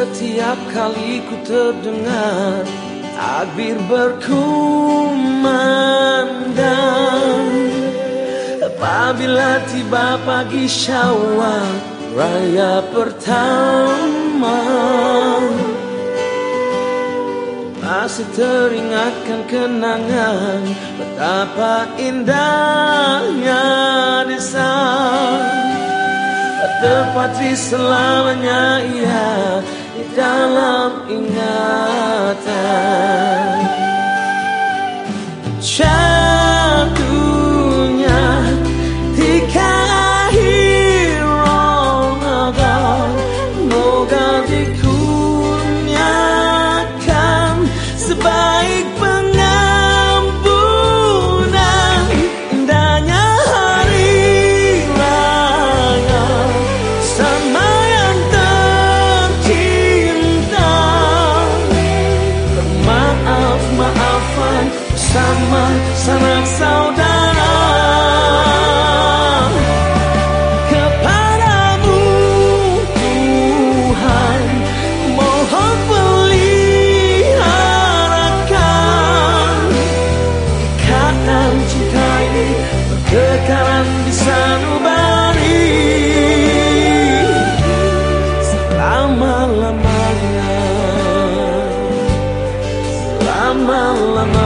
Setiap kali ku terdengar Takbir berkumandang. Apabila tiba pagi syawal Raya pertama. Masih teringatkan kenangan Betapa indahnya desa. Terpatri selamanya ia Di dalam ingatan love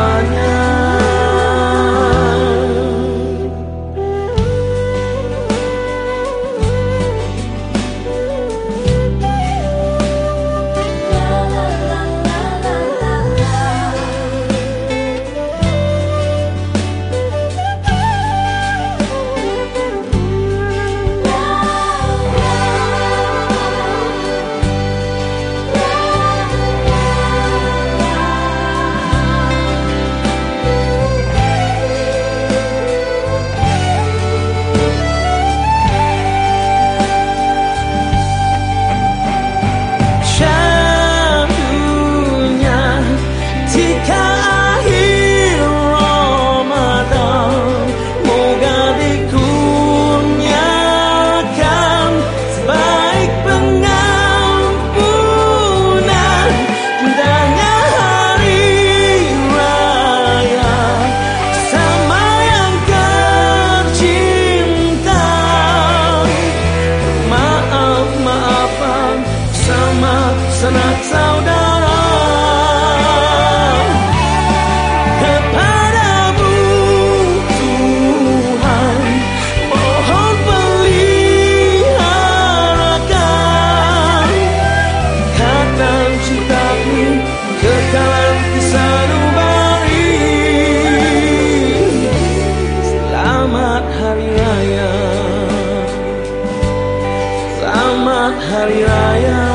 sanak saudara Kepadamu Tuhan Mohon peliharakan Ikatan cintaku Kekalan sanubari Selamat Hari Raya. Selamat Hari Raya